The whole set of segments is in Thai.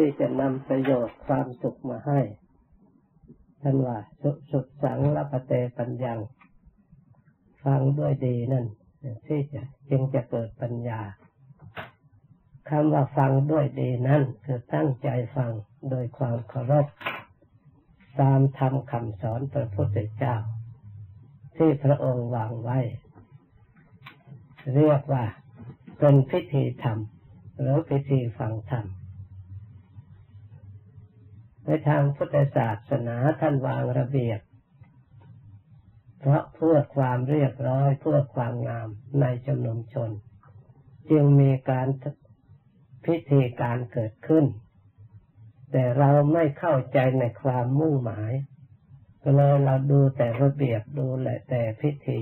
ที่จะนำประโยชน์ความสุขมาให้ท่านว่าสุสุดสังละปเตปัญญาฟังด้วยดีนั่นที่จะจึงจะเกิดปัญญาคำว่าฟังด้วยดีนั่นคือตั้งใจฟังโดยความเคารพตามธรรมคำสอนพระพุทธเจ้า ที่พระองค์วางไว้ เรียกว่าเป็นพิธีธรรมหรือพิธีฟังธรรม ในทางพุทธศาสนาท่านวางระเบียบ เพราะเพื่อความเรียบร้อยเพื่อความงามในจำนวนชน จึงมีการพิธีการเกิดขึ้น แต่เราไม่เข้าใจในความมุ่งหมายก็เลยเราดูแต่ระเบียบดูแหละแต่พิธี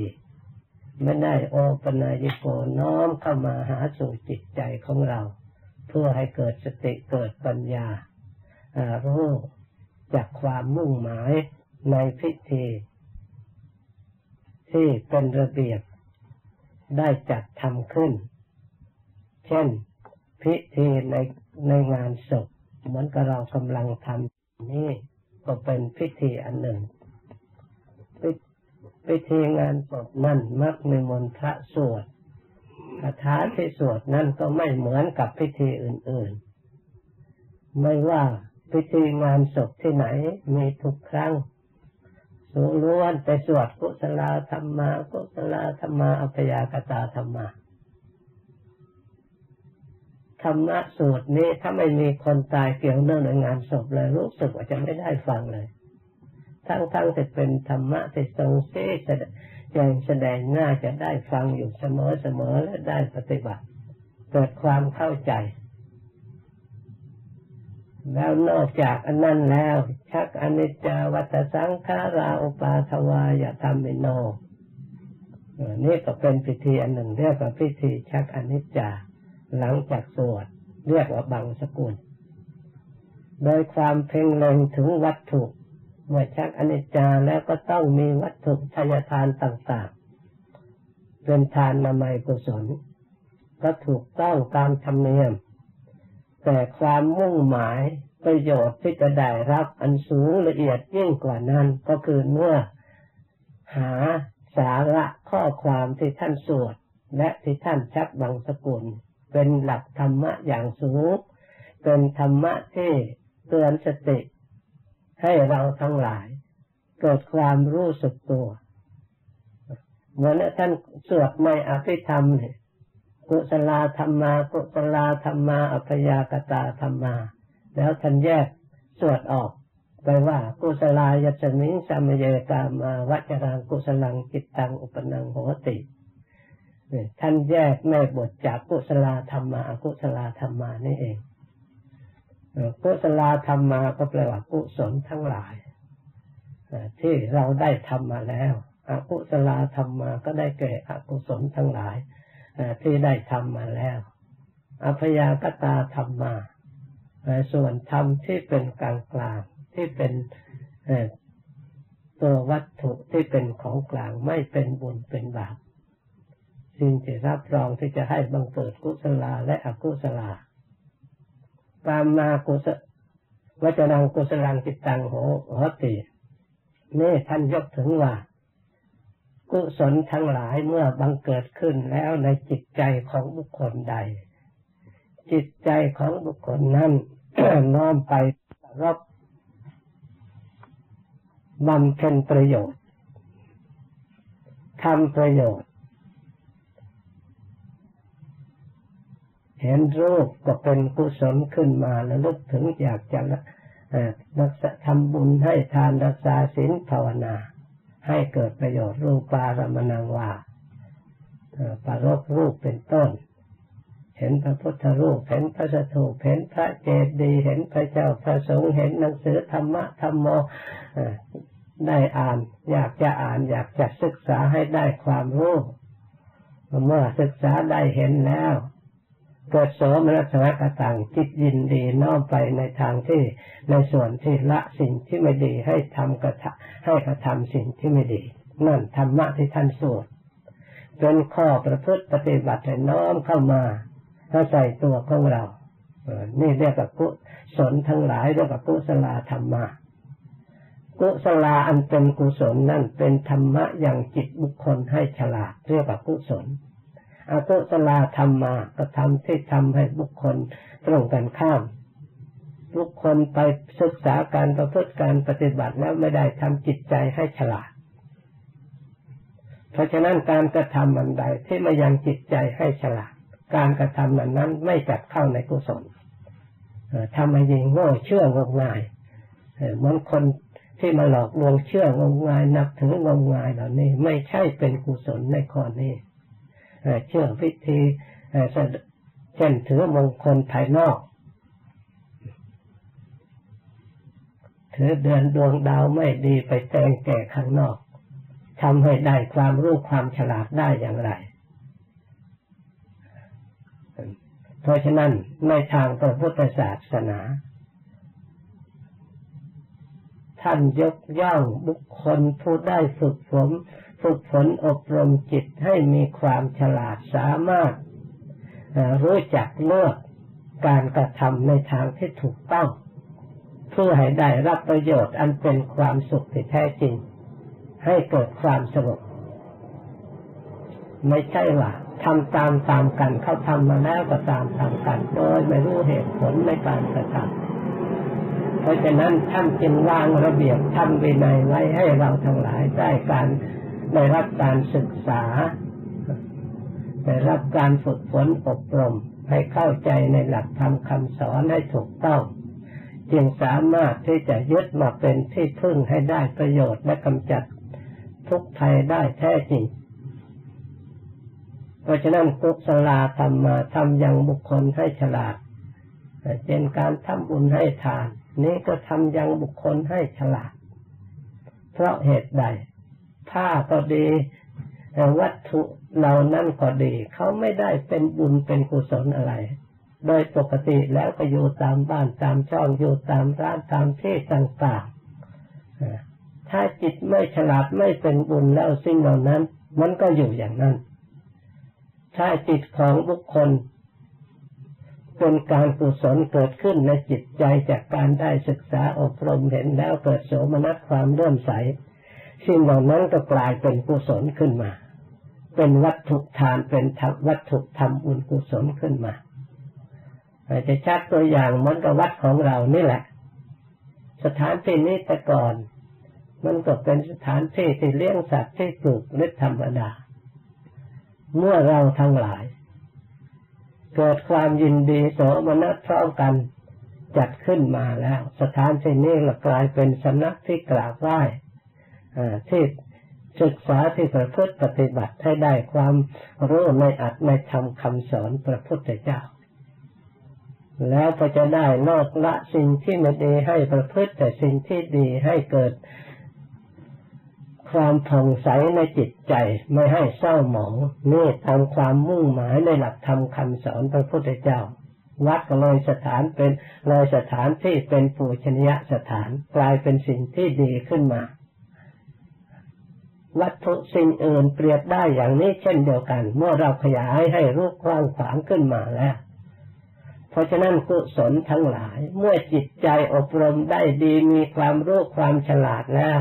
ไม่ได้โอปนายโกน้อมเข้ามาหาสู่จิตใจของเรา เพื่อให้เกิดสติเกิดปัญญา รู้จากความมุ่งหมายในพิธี ที่เป็นระเบียบได้จัดทำขึ้น เช่น พิธีในในงานศพเหมือนกับเรากำลังทำนี่ก็เป็นพิธีอันหนึ่ง พิธีงานศพนั่นมักมีมนพระสวดคาถาที่สวดนั่นก็ไม่เหมือนกับพิธีอื่น ๆ ไม่ว่า พิธีงานศพที่ไหน มีทุกครั้ง สูงล้วนไปสวดกุศลธรรมากุศลธรรมาอัพยากตาธรรมาธรรมะสูตรนี้ถ้าไม่มีคนตายเกี่ยวเนื่องในงานศพเลยรู้สึกว่าจะไม่ได้ฟังเลย ทั้งๆที่เป็นธรรมะที่ทรงเสดยังแสดงหน้าจะได้ฟังอยู่เสมอเสมอและได้ปฏิบัติ เกิดความเข้าใจ แล้วนอกจากอันนั้นแล้ว ชักอนิจจาวัตสังขาราอุปาทวายธรรมิโนนี่ก็เป็นพิธีอันหนึ่งเรียกว่าพิธีชักอนิจจา หลังจากสวดเรียกว่าบังสกุล โดยความเพ่งเล็งถึงวัตถุ เมื่อชักอนิจจาแล้วก็ต้องมีวัตถุทายทานต่างๆ เป็นทานนามัยกุศลก็ถูกต้องตามธรรมเนียม แต่ความมุ่งหมายประโยชน์ที่จะได้รับอันสูงละเอียดยิ่งกว่านั้นก็คือเมื่อหาสาระข้อความที่ท่านสวดและที่ท่านชักบังสกุล เป็นหลักธรรมะอย่างสูง เป็นธรรมะที่เตือนสติ ให้เราทั้งหลายเกิดความรู้สึกตัวเหมือนท่านสวดในอภิธรรมเนี่ย กุศลธรรมากุศลธรรมาอัพยากตาธรรมา แล้วท่านแยกสวดออกไปว่ากุศลายัสมิงสัมเยกามาวัจรังกุศลังจิตตังอุปนังโหติท่านแยกในบทจากกุศลธรรมากุศลธรรมานี่เองกุศลธรรมาก็แปลว่ากุศลทั้งหลายที่เราได้ทำมาแล้วอกุศลธรรมาก็ได้แก่อกุศลทั้งหลาย ที่ได้ทำมาแล้วอภยากตาธรรมมาส่วนธรรมที่เป็นกลางกลางที่เป็นตัววัตถุที่เป็นของกลางไม่เป็นบุญเป็นบาปสิ่งที่รับรองที่จะให้บังเกิดกุศลาและอกุศลาปามากุศวัจรังกุศลังจิตตังโหหตินี่ท่านยกถึงว่า กุศลทั้งหลายเมื่อบังเกิดขึ้นแล้วในจิตใจของบุคคลใด จิตใจของบุคคลนั้นน้อมไปรับบำเพ็ญประโยชน์ทำประโยชน์ เห็นรูปก็เป็นกุศลขึ้นมาแล้วลึกถึงอยากจะรักษาทำบุญให้ทานรักษาศีลภาวนา ให้เกิดประโยชน์รูปารมณังว่าปารกรูปเป็นต้น เห็นพระพุทธรูป เห็นพระสถูปเห็นพระเจดีย์เห็นพระเจ้าพระสงฆ์เห็นหนังสือธรรมะธรรมโมได้อ่าน อยากจะอ่าน อยากจะศึกษาให้ได้ความรู้ เมื่อศึกษาได้เห็นแล้ว เกิดโสมนัสสะกตังจิตยินดีน้อมไปในทางที่ในส่วนที่ละสิ่งที่ไม่ดีให้ทำกระทให้กระทำสิ่งที่ไม่ดี นั่นธรรมะที่ท่านสวดเป็นข้อประพฤติปฏิบัติให้น้อมเข้ามาถ้าใส่ตัวของเรานี่เรียกว่ากุศลทั้งหลายเรียกว่ากุศลธรรมะกุศลาอันเป็นกุศลนั่นเป็นธรรมะอย่างจิตบุคคลให้ฉลาดเรียกว่ากุศล อกุศลธรรมาก็ทำที่ทำให้บุคคลตรงกันข้ามบุคคลไปศึกษาการประพฤติการปฏิบัติแล้วไม่ได้ทำจิตใจให้ฉลาด เพราะฉะนั้นการกระทำมันใดที่มายังจิตใจให้ฉลาด การกระทำนั้นนั้นไม่จัดเข้าในกุศลทำให้ยิงโง่เชื่องมงายเหมือนคนที่มาหลอกลวงเชื่องมงายนับถืองมงายเหล่านี้ ไม่ใช่เป็นกุศลในข้อนี้ เชื่อพิธีเช่นถือมงคลภายนอก ถือเดือนดวงดาวไม่ดีไปแต่งแก่ข้างนอกทำให้ได้ความรู้ความฉลาดได้อย่างไร เพราะฉะนั้นในทางพระพุทธศาสนา ท่านยกย่องบุคคลผู้ได้ฝึกฝน ฝึกฝนอบรมจิตให้มีความฉลาดสามารถรู้จักเลือกการกระทำในทางที่ถูกต้อง เพื่อให้ได้รับประโยชน์อันเป็นความสุขที่แท้จริง ให้เกิดความสงบไม่ใช่ว่าทำตามตามกันเขาทำมาแล้วก็ตามตามกันโดยไม่รู้เหตุผลในการกระทำเพราะฉะนั้นท่านจึงวางระเบียบทำวินัยไว้ให้เราทั้งหลายได้การ ได้รับการศึกษา ได้รับการฝึกฝนอบรม ให้เข้าใจในหลักธรรมคำสอนให้ถูกต้อง จึงสามารถที่จะยึดมาเป็นที่พึ่งให้ได้ประโยชน์และกำจัดทุกภัยได้แท้จริงเพราะฉะนั้นกุศลธรรมมาทำยังบุคคลให้ฉลาดเช่นการทำบุญให้ทาน นี้ก็ทำยังบุคคลให้ฉลาด เพราะเหตุใด ผ้าก็ดีวัตถุเหล่านั้นก็ดี เขาไม่ได้เป็นบุญเป็นกุศลอะไร โดยปกติแล้วก็อยู่ตามบ้านตามช่องอยู่ตามร้านตามที่ต่างๆถ้าจิตไม่ฉลาดไม่เป็นบุญแล้วสิ่งเหล่านั้น มันก็อยู่อย่างนั้น ถ้าจิตของบุคคลเป็นการกุศลเกิดขึ้นในจิตใจจากการได้ศึกษาอบรมเห็นแล้วเกิดโสมนัสความเริ่มใส สิ่งเหล่านั้นก็กลายเป็นกุศลขึ้นมา เป็นวัตถุทานเป็นวัตถุธรรมอุญกุศลขึ้นมาอาจะชักตัวอย่างมันกับวัดของเรานี่แหละ สถานที่นี้แต่ก่อน มันก็เป็นสถานที่ที่เลี้ยงสัตว์ที่ปลูกฤทธรรมดา เมื่อเราทั้งหลาย เกิดความยินดีโสมนัสพร้อมกันจัดขึ้นมาแล้ว สถานที่นี้ก็กลายเป็นสำนักที่กราบไหว้ ที่ศึกษาที่ประพฤติปฏิบัติให้ได้ความรู้ในอัตในธรรมคำสอนพระพุทธเจ้า แล้วก็จะได้นอกละสิ่งที่ไม่ดีให้ประพฤติแต่สิ่งที่ดีให้เกิดความผ่องใสในจิตใจไม่ให้เศร้าหมองนี่ทำความมุ่งหมายในหลักธรรมคำสอนพระพุทธเจ้า วัดก็เลยสถานเป็นเลยสถานที่เป็นปูชนียสถานกลายเป็นสิ่งที่ดีขึ้นมา วัตถุสิ่งอื่นเปรียบได้อย่างนี้เช่นเดียวกัน เมื่อเราขยายให้รูปกว้างขวางขึ้นมาแล้ว เพราะฉะนั้นกุศลทั้งหลาย เมื่อจิตใจอบรมได้ดีมีความรู้ความฉลาดแล้ว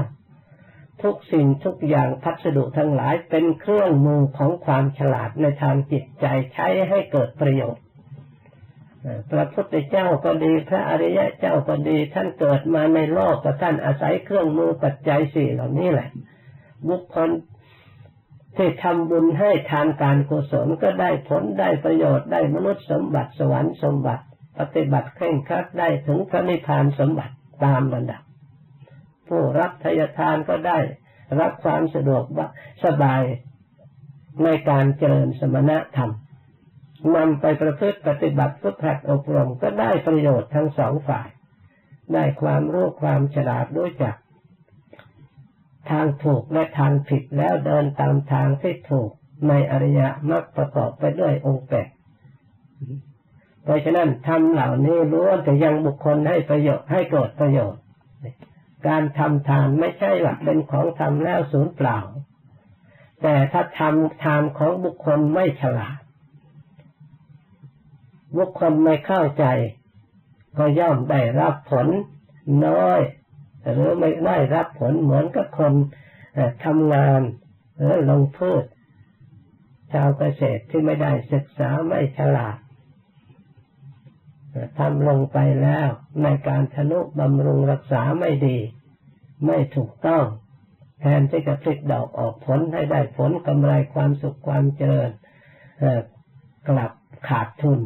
ทุกสิ่งทุกอย่างพัสดุทั้งหลายเป็นเครื่องมือของความฉลาดในทางจิตใจใช้ให้เกิดประโยชน์พระพุทธเจ้าก็ดีพระอริยะเจ้าก็ดีท่านเกิดมาในโลกก็ท่านอาศัยเครื่องมือปัจจัยสี่เหล่านี้แหละ บุคคลที่ทำบุญให้ทานการกุศลก็ได้ผลได้ประโยชน์ได้มนุษย์สมบัติสวรรค์สมบัติ ปฏิบัติเคร่งครัดได้ถึงพระนิพพานสมบัติตามระดับ ผู้รับทายทานก็ได้รับความสะดวกสบายในการเจริญสมณธรรมนำไปประพฤติปฏิบัติฝึกหัดอบรมก็ได้ประโยชน์ทั้งสองฝ่าย ได้ความรู้ความฉลาดด้วยจัก ทางถูกและทางผิดแล้วเดินตามทางที่ถูกในอริยมรรคประกอบไปด้วยองค์แปดเพราะฉะนั้นทำเหล่านี้ล้วนแต่ยังบุคคลให้ประโยชน์ให้เกิดประโยชน์ การทำทานไม่ใช่ว่าเป็นของทำแล้วสูญเปล่า แต่ถ้าทำทานของบุคคลไม่ฉลาด บุคคลไม่เข้าใจ ก็ย่อมได้รับผลน้อย หรือไม่ได้รับผลเหมือนกับคนทำงานหรือลงพืชชาวเกษตรที่ไม่ได้ศึกษาไม่ฉลาดทำลงไปแล้วในการทนุบำรุงรักษาไม่ดี ไม่ถูกต้อง แทนที่จะผลิดอกออกผลให้ได้ผลกำไรความสุขความเจริญกลับขาดทุน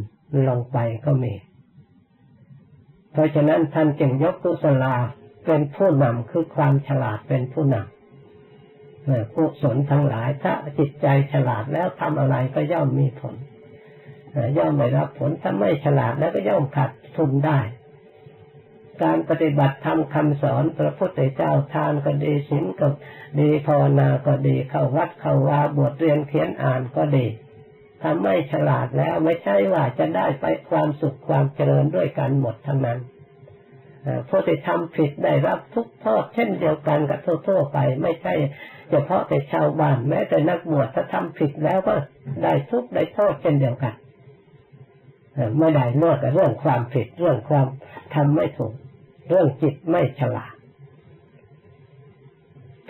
ลงไปก็มี เพราะฉะนั้นท่านจึงยกกุศลา เป็นผู้นำคือความฉลาดเป็นผู้นำกุศลทั้งหลายถ้าจิตใจฉลาดแล้วทำอะไรก็ย่อมมีผลย่อมไม่รับผลถ้าไม่ฉลาดแล้วก็ย่อมขาดทุนได้ การปฏิบัติธรรมคำสอนพระพุทธเจ้าทานก็ดีศีลก็ดีภาวนาก็ดีเข้าวัดเข้าวาบทเรียนเขียนอ่านก็ดีถ้าไม่ฉลาดแล้วไม่ใช่ว่าจะได้ไปความสุขความเจริญด้วยกันหมดทั้งนั้น ผู้ที่ทำผิดได้รับทุกโทษเช่นเดียวกันกับทั่วๆไป ไม่ใช่เฉพาะแต่ชาวบ้านแม้แต่นักบวชถ้าทำผิดแล้วก็ได้ทุกได้โทษเช่นเดียวกันไม่ได้นอกจากเรื่องความผิดเรื่องความทำไม่ถูก เรื่องจิตไม่ฉลาด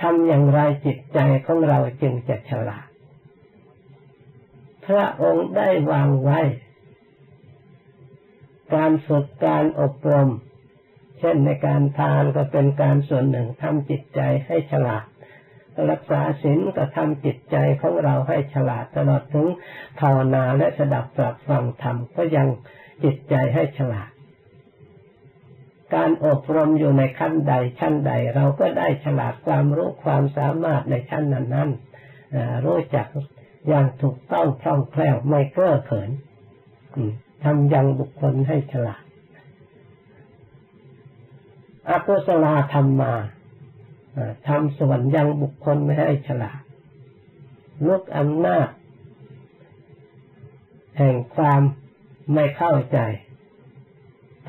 ทำอย่างไรจิตใจของเราจึงจะฉลาด พระองค์ได้วางไว้ การฝึกการอบรม เช่นในการทานก็เป็นการส่วนหนึ่งทำจิตใจให้ฉลาด รักษาศีลก็ทำจิตใจของเราให้ฉลาดตลอดถึงภาวนาและสดับตรับฟังธรรมก็ยังจิตใจให้ฉลาด การอบรมอยู่ในขั้นใดชั้นใด เราก็ได้ฉลาดความรู้ความสามารถในชั้นนั้นนั้นรู้จักอย่างถูกต้องคล่องแคล่วไม่เก้อเขินทำยังบุคคลให้ฉลาด อกุศลธรรมมาทำส่วนยังบุคคลไม่ให้ฉลาดลุกอำนาจ แห่งความไม่เข้าใจ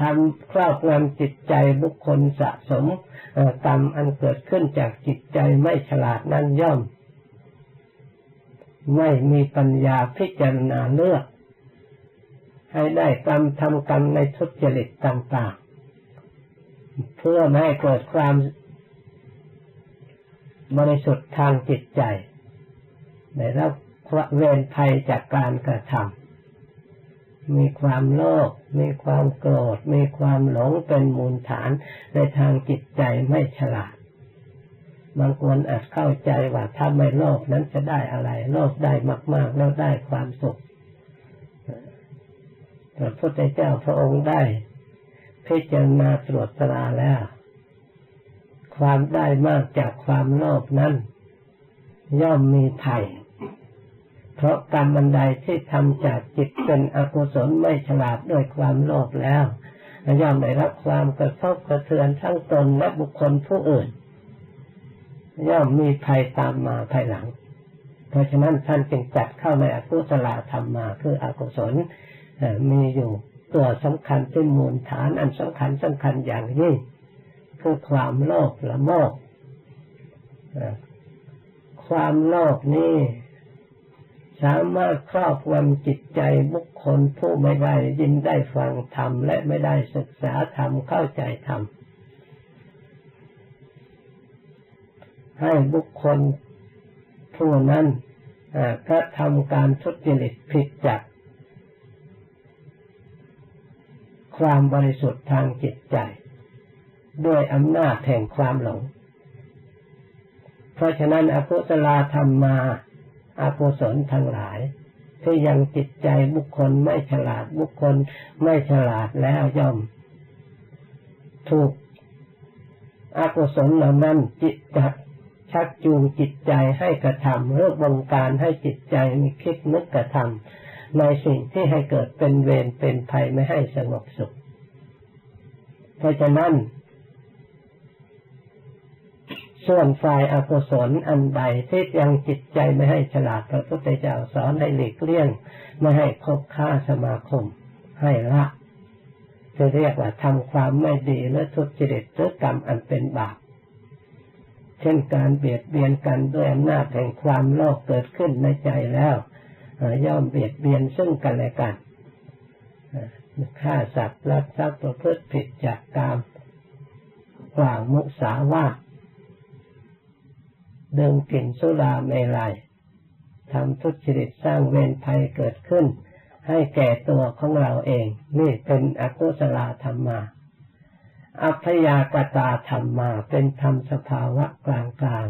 ทำครอบงำจิตใจบุคคลสะสมกรรมอันเกิดขึ้นจากจิตใจไม่ฉลาดนั้นย่อม ไม่มีปัญญาพิจารณาเลือก ให้ได้กรรมทำกรรมในทุจริตต่างๆ เพื่อไม่ให้เกิดความบริสุทธิ์ทางจิตใจได้รับเวรภัยจากการกระทำมีความโลภมีความโกรธ มีความหลงเป็นมูลฐานในทางจิตใจไม่ฉลาดบางคนอาจเข้าใจว่าถ้าไม่โลภนั้นจะได้อะไร โลภได้มาก ๆ แล้วได้ความสุขพระพุทธเจ้าพระองค์ได้ พิจารณาตรวจตราแล้ว ความได้มากจากความโลภนั้น ย่อมมีภัยเพราะกรรมบันไดที่ทำจากจิตเป็นอกุศลไม่ฉลาดด้วยความโลภแล้วย่อมได้รับความกระทบกระเทือนทั้งตนและบุคคลผู้อื่น ย่อมมีภัยตามมาภายหลัง เพราะฉะนั้นท่านจึงจัดเข้าในอกุศลธรรมมาคืออกุศลมีอยู่ ตัวสำคัญที่มูลฐานอันสำคัญสำคัญอย่างยิ่งคือความโลภละโมบความโลภนี้สามารถครอบงำจิตใจบุคคลผู้ไม่ได้ยินได้ฟังธรรมและไม่ได้ศึกษาธรรมเข้าใจธรรมให้บุคคลผู้นั้นกระทำการทุจริตผิดจาก ความบริสุทธิ์ทางจิตใจ ด้วยอำนาจแห่งความหลง เพราะฉะนั้นอกุศลธรรมมาอากุศลทั้งหลาย ที่ยังจิตใจบุคคลไม่ฉลาดบุคคลไม่ฉลาดแล้วย่อม ถูกอากุศลเหล่านั้นจิตจัดชักจูงจิตใจให้กระทำเรื่องบงการให้จิตใจมีคิดนึกกระทำ ในสิ่งที่ให้เกิดเป็นเวรเป็นภัยไม่ให้สงบสุข เพราะฉะนั้น ส่วนฝ่ายอกุศลอันใดที่ยังจิตใจไม่ให้ฉลาดพระพุทธเจ้าสอนให้หลีกเลี่ยงไม่ให้คบค้าสมาคม ให้ละจะเรียกว่าทำความไม่ดีและทุจริตหรือกรรมอันเป็นบาปเช่นการเบียดเบียนกันด้วยอำนาจแห่งความโลภเกิดขึ้นในใจแล้ว ย่อมเบียดเบียนซึ่งกันและกันฆ่าสัตว์ลักทรัพย์ประพฤติผิดจากกรรมกล่าวมุสาวาทดิมกลิ่นสุราเมลัยทำทุจริตสร้างเวรภัยเกิดขึ้น ให้แก่ตัวของเราเอง นี่เป็นอกุศลธรรมมาอัพยากตาธรรมมาเป็นธรรมสภาวะกลางกลาง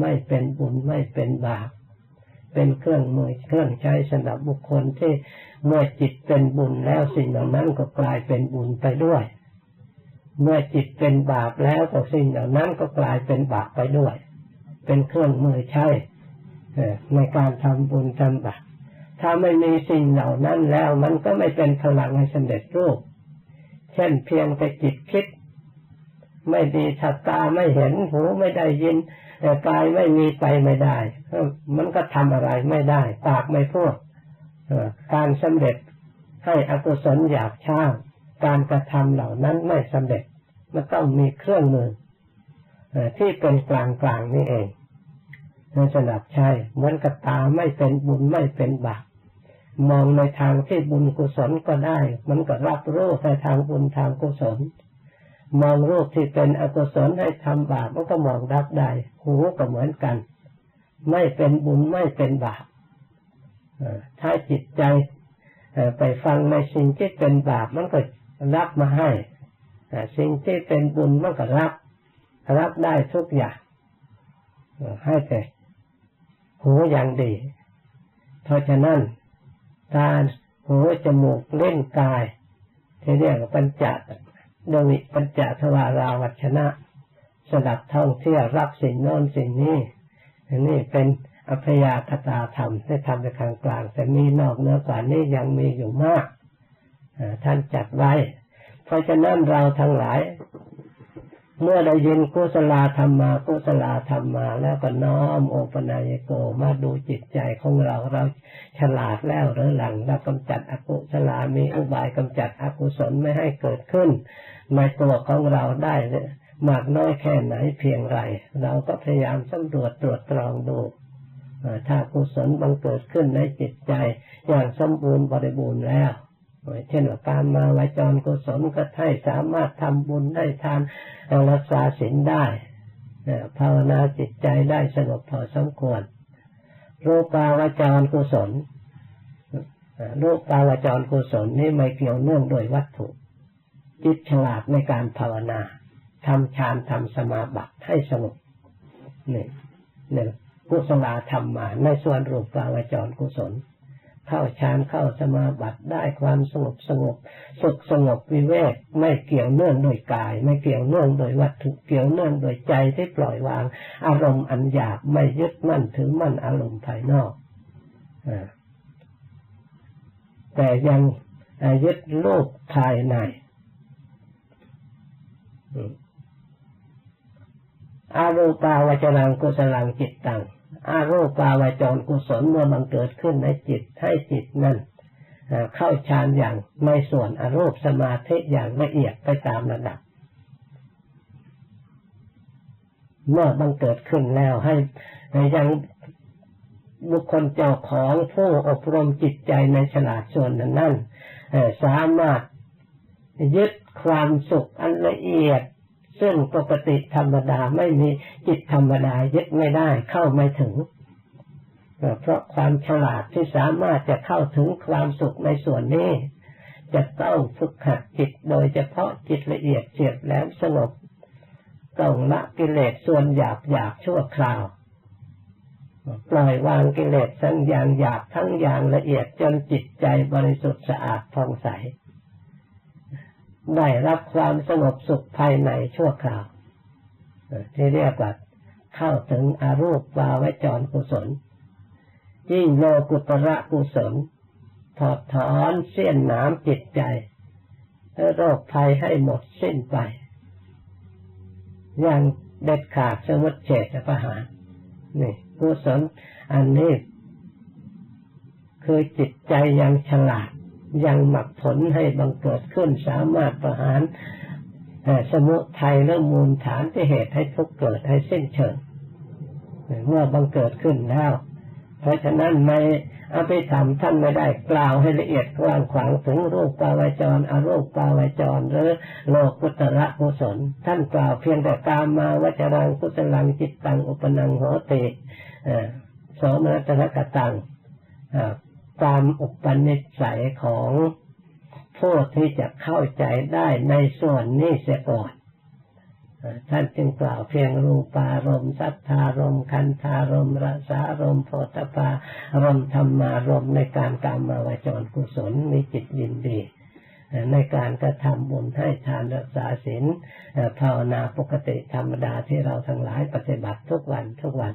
ไม่เป็นบุญไม่เป็นบาป เป็นเครื่องมือเครื่องใช้สำหรับบุคคลที่เมื่อจิตเป็นบุญแล้วสิ่งเหล่านั้นก็กลายเป็นบุญไปด้วย เมื่อจิตเป็นบาปแล้วก็สิ่งเหล่านั้นก็กลายเป็นบาปไปด้วย เป็นเครื่องมือใช้ในการทำบุญทำบาปถ้าไม่มีสิ่งเหล่านั้นแล้วมันก็ไม่เป็นพลังให้สำเร็จรูป เช่นเพียงแต่จิตคิด ไม่ดีทัตาไม่เห็นหูไม่ได้ยิน แต่กายไม่มีไปไม่ได้มันก็ทำอะไรไม่ได้ ปากไม่พูดการสำเร็จให้อกุศลอยากช้าการกระทำเหล่านั้นไม่สำเร็จมันต้องมีเครื่องมือที่เป็นกลางกลางนี่เองในสนับใช่เหมือนกับตาไม่เป็นบุญไม่เป็นบาปมองในทางที่บุญกุศลก็ได้ มันก็รับรู้ในทางบุญทางกุศล มองรูปที่เป็นอกุศลให้ทำบาปมันก็มองรับได้ หูก็เหมือนกัน ไม่เป็นบุญไม่เป็นบาปถ้าจิตใจไปฟังในสิ่งที่เป็นบาปมันก็รับมาให้สิ่งที่เป็นบุญมันก็รับ รับได้ทุกอย่างให้แต่หูอย่างดี เพราะฉะนั้นตาหูจมูกเล่นกายที่เรียกว่าปัญจ โดยปัญจทวาราวัชนะสดับท่องเที่ยวรับสิ่งโน้นสิ่งนี้อันนี้เป็นอัพยาคตาธรรมได้ทำในกลางกลาง แต่มีนอกเนื้อกว่านี้ยังมีอยู่มากท่านจัดไว้ เพราะฉะนั้นเราทั้งหลาย เมื่อได้ยินกุศลธรรมมากุศลธรรมมา แล้วก็น้อมโอปนายโกมาดูจิตใจของเราเราฉลาดแล้วหรือหลังเรากำจัดอกุศลามีอุบายกำจัดอกุศลไม่ให้เกิดขึ้นในตัวของเราได้มากน้อยแค่ไหนเพียงไร เราก็พยายามสำรวจตรวจตรองดูถ้ากุศลบังเกิดขึ้นในจิตใจอย่างสมบูรณ์บริบูรณ์แล้ว เช่นว่าการมาวจรกุศลก็ให้สามารถทำบุญได้ทานรักษาศีลได้ภาวนาจิตใจได้สงบพอสมควรรูปาวจรกุศลรูปาวจรกุศลนี่ไม่เกี่ยวเนื่องโดยวัตถุ จิตฉลาดในการภาวนาทำฌานทำสมาบัติให้สงบหนี่งหนี่งกุศลธรรมมาในส่วนรูปาวจรกุศล เข้าฌานเข้าสมาบัติได้ความสงบสงบสุขสงบวิเวกไม่เกี่ยวเนื่องโดยกาย ไม่เกี่ยวเนื่องโดยวัตถุเกี่ยวเนื่องโดยใจที่ปล่อยวาง อารมณ์อันหยาบไม่ยึดมั่นถือมั่นอารมณ์ภายนอกอแต่ยังยึดโลกภายในอารูปาวจรังกุศลังจิตตัง อารูปาวจรกุศลเมื่อมันเกิดขึ้นในจิตให้จิตนั้นเข้าฌานอย่างในส่วนอรูปสมาธิอย่างละเอียดไปตามระดับ เมื่อบังเกิดขึ้นแล้วให้ยังบุคคลเจ้าของผู้อบรมจิตใจในฉลาดส่วนนั้นสามารถยึดความสุขอันละเอียด ซึ่งปกติธรรมดาไม่มีจิตธรรมดายึดไม่ได้เข้าไม่ถึง เพราะความฉลาดที่สามารถจะเข้าถึงความสุขในส่วนนี้ จะต้องฝึกหัดจิตโดยเฉพาะจิตละเอียดเฉียบแหลมสงบต้องละกิเลสส่วนหยาบหยาบชั่วคราวปล่อยวางกิเลสทั้งอย่างหยาบทั้งอย่างละเอียดจนจิตใจบริสุทธิ์สะอาดผ่องใส ได้รับความสงบสุขภายในชั่วคราวที่เรียกว่าเข้าถึงอารูปวาวจรกุศล ยิ่งโลกุตระกุศล ถอดถอนเสี้ยนน้ำจิตใจโรคภัยให้หมดสิ้นไป อย่างเด็ดขาดสมุทเฉตประหารนี่กุศลอันนี้คือจิตใจยังฉลาด ยังหมักผลให้บังเกิดขึ้นสามารถประหารสมุทัยและมูลฐานที่เหตุให้ทุกเกิดให้สิ้นเชิงเมื่อบังเกิดขึ้นแล้ว เพราะฉะนั้นในอภิธรรมท่านไม่ได้กล่าวให้ละเอียดกว้างขวางถึงรูปปาวจรอารูปปาวจรหรือโลกุตระกุศลท่านกล่าวเพียงแต่กามมาวจรังกุศลังจิตตังอุปนังโหติโสมนัตระกตัง ตามอุปนิสัยของผู้ที่จะเข้าใจได้ในส่วนนี้เสียก่อนท่านจึงกล่าวเพียงรูปารมณ์สัทธารมคันธารมรสารมโพธปารมธรรมารมในการกรรมาวจรกุศลมีจิตยินดีในการกระทำบุญให้ทานรักษาศีลภาวนาปกติธรรมดาที่เราทั้งหลายปฏิบัติทุกวันทุกวัน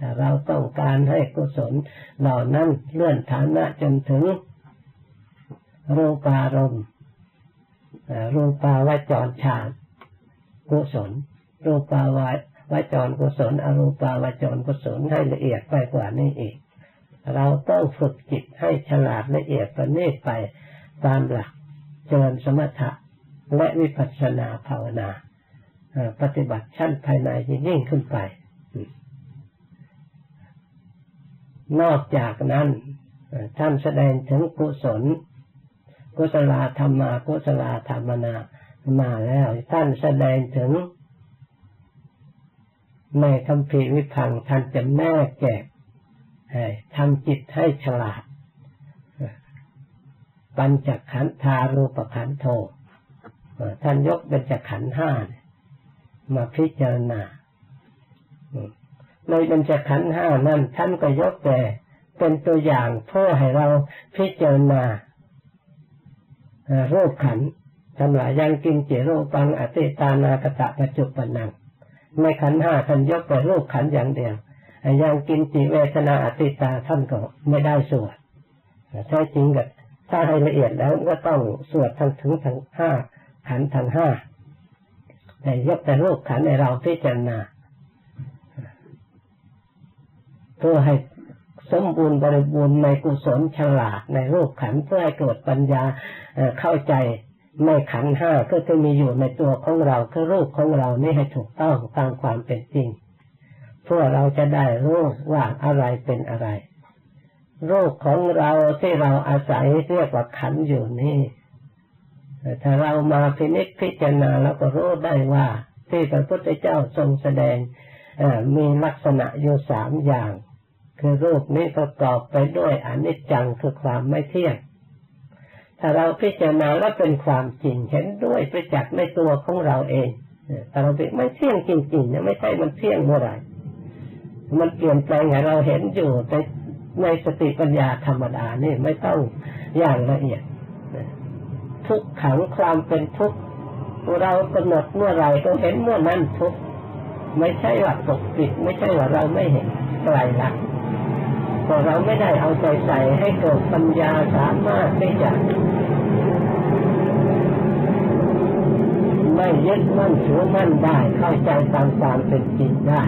แต่เราต้องการให้กุศลเหล่านั้นเลื่อนฐานะจนถึงรูปารมณ์รูปาวจรฌานกุศล รูปาวาวจรกุศล อรูปาวจรกุศลให้ละเอียดไปกว่านี้อีก เราต้องฝึกจิตให้ฉลาดละเอียดประณีตไปตามหลักเจริญสมถะและวิปัสสนาภาวนา ปฏิบัติชั้นภายในยิ่งขึ้นไป นอกจากนั้นท่านแสดงถึงกุศล กุศลธรรมากุศลธรรมนามาแล้ว ท่านแสดงถึงในคำพีวิพังท่านจะแม่แจกทำจิตให้ฉลาด ปัญจขันธารูปขันโทท่านยกเป็นจขันห้ามาพิจารณา ในบรรจขันห้านั้นท่านก็ยกแต่เป็นตัวอย่างเพื่อให้เราพิจารณาโรูปขันทั้งหลายยังกินเจโรปังอติตานาคตะปัจจุปนังในขันห้าท่านยกแต่โรูปขันอย่างเดียวยังกินจิเวทนาอติตาท่านก็ไม่ได้สวดใช่จริงกับถ้าให้ละเอียดแล้วก็ต้องสวดทั้งถึงทั้งห้าขันทั้งห้าแต่ยกแต่โรูปขันในเราพิจารณา เพื่อให้สมบูรณ์บริบูรณ์ในกุศลฉลาดในรูปขันเพื่อให้เกิดปัญญาเข้าใจในขันห้าก็จะมีอยู่ในตัวของเราคือรูปของเรานี่ให้ถูกต้องตามความเป็นจริงเพื่อเราจะได้รู้ว่าอะไรเป็นอะไร รูปของเราที่เราอาศัยเรียกว่าขันอยู่นี่ถ้าเรามาพินิจพิจารณาแล้วก็รู้ได้ว่า ที่พระพุทธเจ้าทรงแสดงมีลักษณะอยู่สามอย่าง คือรูปนี้ประกอบไปด้วยอนิจจังคือความไม่เที่ยง ถ้าเราพิจารณาแล้วเป็นความจริงเห็นด้วยไปจากในตัวของเราเองแต่เราไม่เที่ยงจริงๆนะไม่ใช่มันเที่ยงเมื่อไหร่มันเปลี่ยนแปลงให้เราเห็นอยู่ในในสติปัญญาธรรมดานี่ไม่ต้องอย่างละเอียดทุกขังความเป็นทุกข์เรากำหนดเมื่อไรก็เห็นเมื่อนั้นทุกข์ไม่ใช่ว่าปกปิดไม่ใช่ว่าเราไม่เห็นไกลละ พอเราไม่ได้เอาใจใส่ให้เกิดปัญญาสามารถที่จะไม่ยึดมั่นถือมั่นได้เข้าใจตามความเป็นจริงได้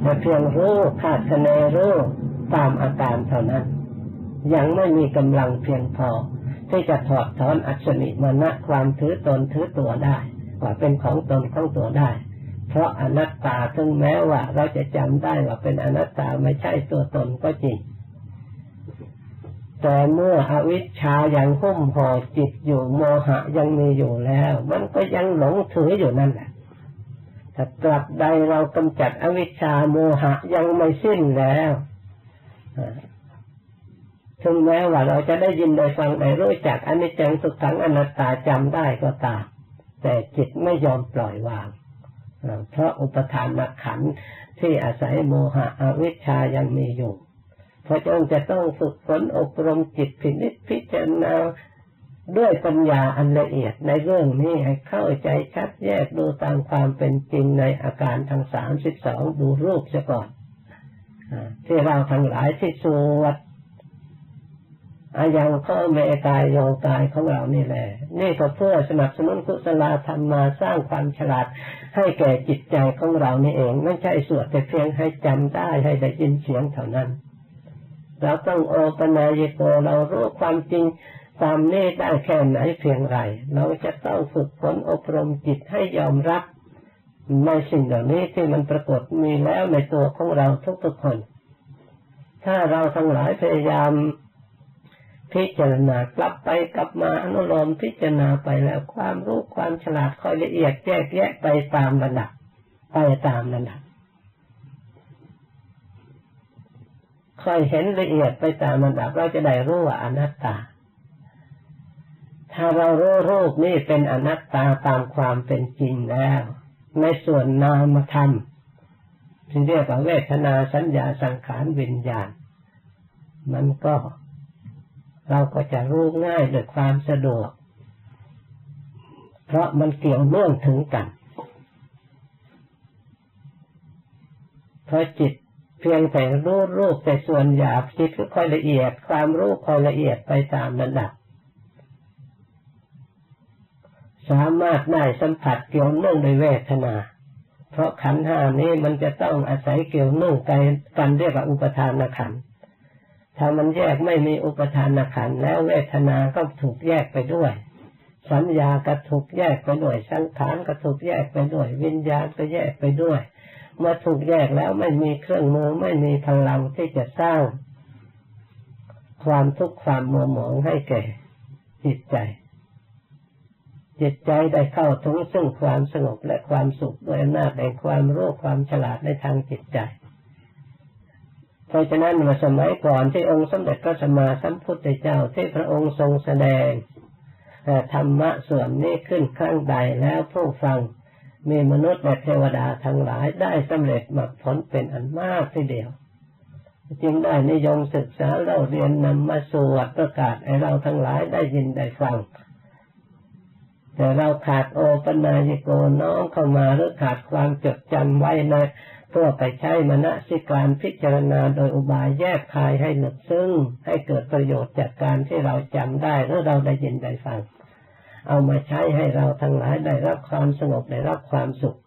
แต่เพียงรู้ขาดคะแนนรู้ตามอาการเท่านั้น ยังไม่มีกำลังเพียงพอ ที่จะถอดถอนอัศนิมณะความถือตนถือตัวได้ว่าเป็นของตนของตัวได้ เพราะอนัตตาถึงแม้ว่า เราจะจำได้ว่าเป็นอนัตตาไม่ใช่ตัวตนก็จริง แต่เมื่ออวิชชายังหุ้มห่อจิตอยู่โมหะยังมีอยู่แล้ว มันก็ยังหลงถืออยู่นั่นแหละถ้าตราบใดเรากำจัดอวิชชาโมหะยังไม่สิ้นแล้วถึงแม้ว่าเราจะได้ยินได้ฟังได้รู้จักอนิจจังสุขังอนัตตาจำได้ก็ตามแต่จิตไม่ยอมปล่อยวาง เพราะอุปทานมาขันที่อาศัยโมหะอวิชชายังมีอยู่ เพราะฉะนั้นจะต้องฝึกฝนอบรมจิตพินิจพิจารณาด้วยปัญญาอันละเอียดในเรื่องนี้ให้เข้าใจชัดแยกดูตามความเป็นจริงในอาการทั้งสามสิบสองดูรูปเสียก่อนที่เราทั้งหลายที่สวด อายังก็เมตายโยกายของเรานี่แหละนี่ก็เพื่อสนับสนุนกุศลธรรมมาสร้างความฉลาดให้แก่จิตใจของเรานี่เอง ไม่ใช่สวดแต่เพียงให้จำได้ให้ได้ยินเสียงเท่านั้น เราต้องโอปนายโกเรารู้ความจริงตามเนี้ได้แค่ไหนเพียงไร เราจะต้องฝึกฝนอบรมจิตให้ยอมรับในสิ่งเหล่านี้ที่มันปรากฏมีแล้วในตัวของเราทุกๆคน ถ้าเราทั้งหลายพยายาม พิจารณากลับไปกลับมาอนุโลมพิจารณาไปแล้วความรู้ความฉลาดค่อยละเอียดแยกแยะไปตามระดับไปตามระดับค่อยเห็นละเอียดไปตามระดับเราจะได้รู้ว่าอนัตตา ถ้าเรารู้รูปนี่เป็นอนัตตาตามความเป็นจริงแล้ว ในส่วนนามธรรมที่เรียกว่าเวทนาสัญญาสังขารวิญญาณ มันก็ เราก็จะรู้ง่ายด้วยความสะดวก เพราะมันเกี่ยวเนื่องถึงกัน เพราะจิตเพียงแต่รู้รูปแต่ส่วนหยาบจิตก็ค่อยละเอียด ความรู้ค่อยละเอียดไปตามระดับ สามารถได้สัมผัสเกี่ยวเนื่องโดยเวทนา เพราะขันห้านี้มันจะต้องอาศัยเกี่ยวเนื่องกันเรียกว่าอุปทานขันธ์ ถ้ามันแยกไม่มีอุปทานขันแล้วเวทนาก็ถูกแยกไปด้วย สัญญาก็ถูกแยกไปด้วย สังขารก็ถูกแยกไปด้วย วิญญาณก็แยกไปด้วย เมื่อถูกแยกแล้วไม่มีเครื่องมือไม่มีพลังที่จะสร้างความทุกข์ความมัวหมองให้แก่จิตใจ จิตใจได้เข้าถึงซึ่งความสงบและความสุขด้วยอำนาจแห่งความรู้ความฉลาดในทางจิตใจ เพราะฉะนั้นเมื่อสมัยก่อนที่องค์สมเด็จพระสัมมาสัมพุทธเจ้าที่พระองค์ทรงแสดงธรรมะส่วนนี้ขึ้นครั้งใดแล้วผู้ฟังมีมนุษย์และเทวดาทั้งหลายได้สำเร็จมรรคผลเป็นอันมากทีเดียว จึงได้นิยมศึกษาเราเรียนนำมาสวดประกาศให้เราทั้งหลายได้ยินได้ฟัง แต่เราขาดโอปัญญโกน้องเข้ามาหรือขาดความจดจำไว้ใน เพื่อไปใช้มณสิการพิจารณาโดยอุบายแยกคายให้หนึกซึ่งให้เกิดประโยชน์จากการที่เราจำได้หรือเราได้ยินได้ฟัง เอามาใช้ให้เราทั้งหลายได้รับความสงบได้รับความสุข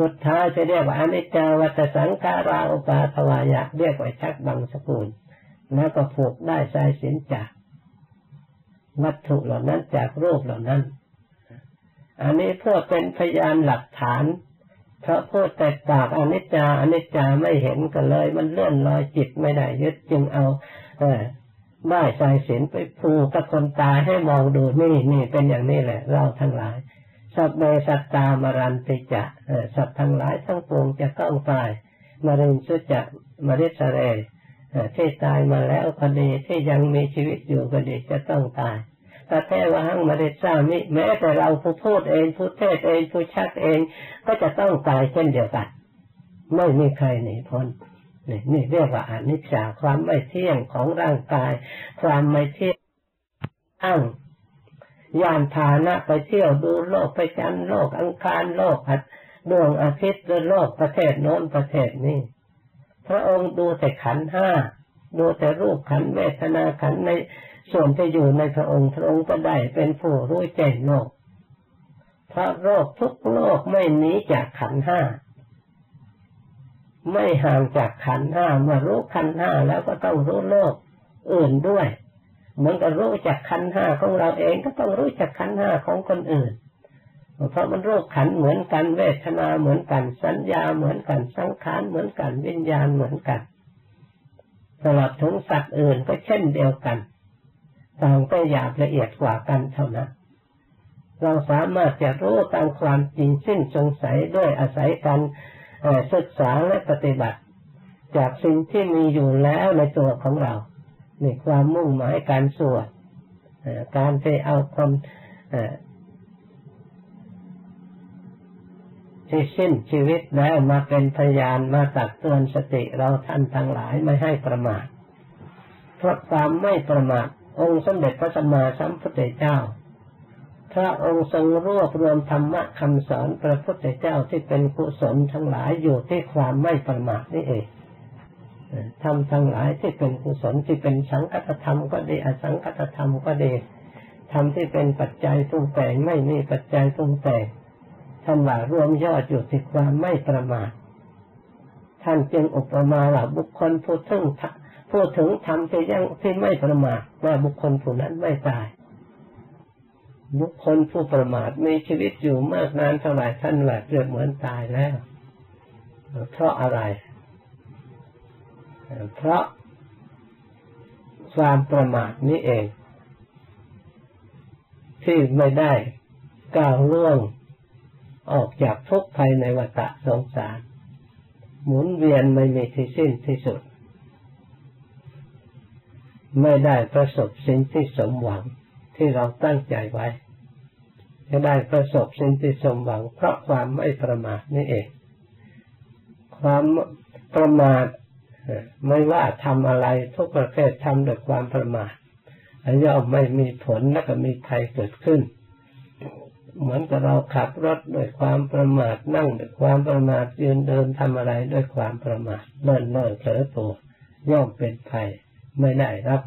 สุดท้ายจะเรียกว่าอนิจจาวัตสังขาราอุปาทวายะเรียกว่าชักบังสกุลแล้วก็ผูกได้สายสินจากวัตถุเหล่านั้นจากรูปเหล่านั้น อันนี้เพื่อเป็นพยานหลักฐาน พระพูดแต่ปากอนิจจาอนิจจาไม่เห็นกันเลย มันเลื่อนลอยจิตไม่ได้ยึดจึงเอาเออบ้ายใจศีลไปผูกกับคนตายให้มองดูนี่นี่เป็นอย่างนี้แหละ เราทั้งหลายสัตว์ในสัตตามรันติจะสัตว์ทั้งหลายทั้งปวงจะต้องตายมารินสุจะมาริสเรที่ตายมาแล้วคดีที่ยังมีชีวิตอยู่คดีจะต้องตาย ตเทวหังมาเดชามิแม้แต่เราผู้พูดเองผู้เทศเองผู้ชักเอง ก็จะต้องตายเช่นเดียวกัน ไม่มีใครหนีพ้นนี่นี่เรียกว่าอนิจจาความไม่เที่ยงของร่างกาย ความไม่เที่ยงอ้างยานฐานะไปเที่ยวดูโลกไปจันโลกอังคารโลกดวงอาทิตย์โลกประเทศโน้นประเทศนี้ พระองค์ดูแต่ขันห้าดูแต่รูปขันเวทนาขันใน ส่วนที่อยู่ในพระองค์พระองค์ก็ได้เป็นผู้รู้แจ้งโลกพระโรคทุกโรคไม่หนีจากขันห้า ไม่ห่างจากขันห้าเมื่อรู้ขันห้าแล้วก็ต้องรู้โลกอื่นด้วย เหมือนกับรู้จักขันห้าของเราเองก็ต้องรู้จักขันห้าของคนอื่น เพราะมันโรคขันเหมือนกันเวทนาเหมือนกันสัญญาเหมือนกันสังขารเหมือนกันวิญญาณเหมือนกันตลอดถึงสัตว์อื่นก็เช่นเดียวกัน ต่างก็หยาบละเอียดกว่ากันเท่านั้น เราสามารถจะรู้ตามความจริงสิ้นสงสัยด้วยอาศัยการศึกษาและปฏิบัติ จากสิ่งที่มีอยู่แล้วในตัวของเราในความมุ่งหมายการสวดการไปเอาคนที่สิ้นชีวิตแล้วมาเป็นพยานมาตักเตือนสติเราท่านทั้งหลายไม่ให้ประมาทเพราะความไม่ประมาท องค์สมเด็จพระสัมมาสัมพุทธเจ้า พระองค์ทรงรวบรวมธรรมะคำสอนพระพุทธเจ้าที่เป็นกุศลทั้งหลายอยู่ที่ความไม่ประมาทนี่เองทำทั้งหลายที่เป็นกุศลที่เป็นสังคตธรรมก็ดีอสังคตธรรมก็ดีทำที่เป็นปัจจัยตรงแต่งไม่มีปัจจัยตรงแต่งท่านว่ารวมยอดอยู่ที่ความไม่ประมาทท่านจึงอุปมาว่าบุคคลผู้ทึ่ง พูดถึงธรรมที่ยังที่ไม่ประมาทว่าบุคคลผู้นั้นไม่ตาย บุคคลผู้ประมาทมีชีวิตอยู่มากนานเท่าไหร่ท่านแหละเกือบเหมือนตายแล้ว เพราะอะไร เพราะความประมาทนี้เอง ที่ไม่ได้ก้าวล่วงออกจากทุกภัยในวัฏสงสาร หมุนเวียนไม่มีที่สิ้นที่สุด ไม่ได้ประสบสิ่งที่สมหวังที่เราตั้งใจไว้จะได้ประสบสิ่งที่สมหวัง เพราะความไม่ประมาทนี่เอง ความประมาทไม่ว่าทำอะไรทุกประเภททำด้วยความประมาทย่อมไม่มีผลและก็มีภัยเกิดขึ้น เหมือนกับเราขับรถด้วยความประมาทนั่งด้วยความประมาทยืนเดินทำอะไรด้วยความประมาทเลื่อนเล่อนเผลอตัวย่อมเป็นภัย ไม่ได้รับ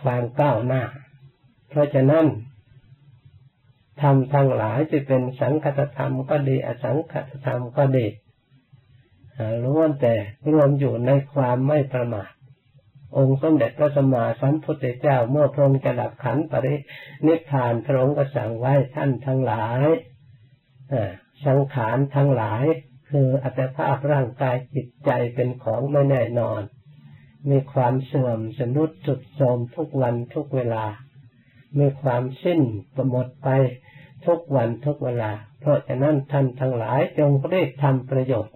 ความก้าวหน้า เพราะฉะนั้นทำทั้งหลายจะเป็นสังคตธรรมก็ดี อสังคตธรรมก็ดีล้วนแต่รวมอยู่ในความไม่ประมาทองค์สมเด็จพระสัมมาสัมพุทธเจ้าเมื่อพระองค์จะดับขันปรินิพพานพระองค์ก็สั่งไว้ท่านทั้งหลายสังขารทั้งหลาย คืออัตภาพร่างกายจิตใจเป็นของไม่แน่นอน มีความเสื่อมสนุดสุดโทมทุกวันทุกเวลา มีความสิ้นประหมดไปทุกวันทุกเวลา เพราะฉะนั้นท่านทั้งหลายจงรีบทำประโยชน์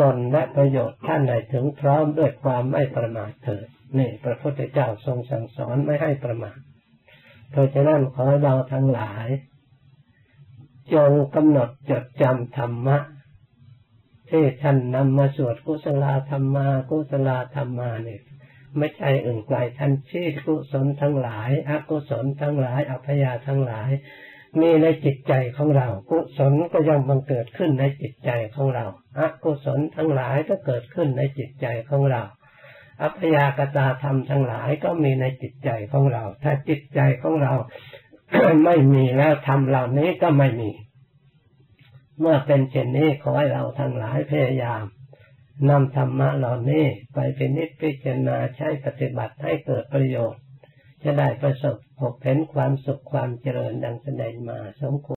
ตนและประโยชน์ท่านใดถึงพร้อมด้วยความไม่ประมาทเถิดนี่พระพุทธเจ้าทรงสั่งสอนไม่ให้ประมาทเพราะฉะนั้นขอเราทั้งหลาย จงกำหนดจดจำธรรมะ ที่ท่านนำมาสวดกุศลธรรมากุศลธรรมาเนี่ยไม่ใช่อื่นไกลท่านชี้กุศลทั้งหลายอกุศลทั้งหลายอัพยาทั้งหลาย มีในจิตใจของเรา กุศลก็ย่อมบังเกิดขึ้นในจิตใจของเราอกุศลทั้งหลายก็เกิดขึ้นในจิตใจของเรา อัพยากตาธรรมทั้งหลายก็มีในจิตใจของเรา ถ้าจิตใจของเรา ไม่มีแล้วธรรมเหล่านี้ก็ไม่มี เมื่อเป็นเช่นนี้ขอให้เราทั้งหลายพยายามนำธรรมะเหล่านี้ไปเป็นนิพพิจารณาใช้ปฏิบัติให้เกิดประโยชน์ จะได้ประสบพบเห็นความสุขความเจริญดังแสดงมาสมควร